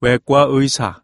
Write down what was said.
외과 의사.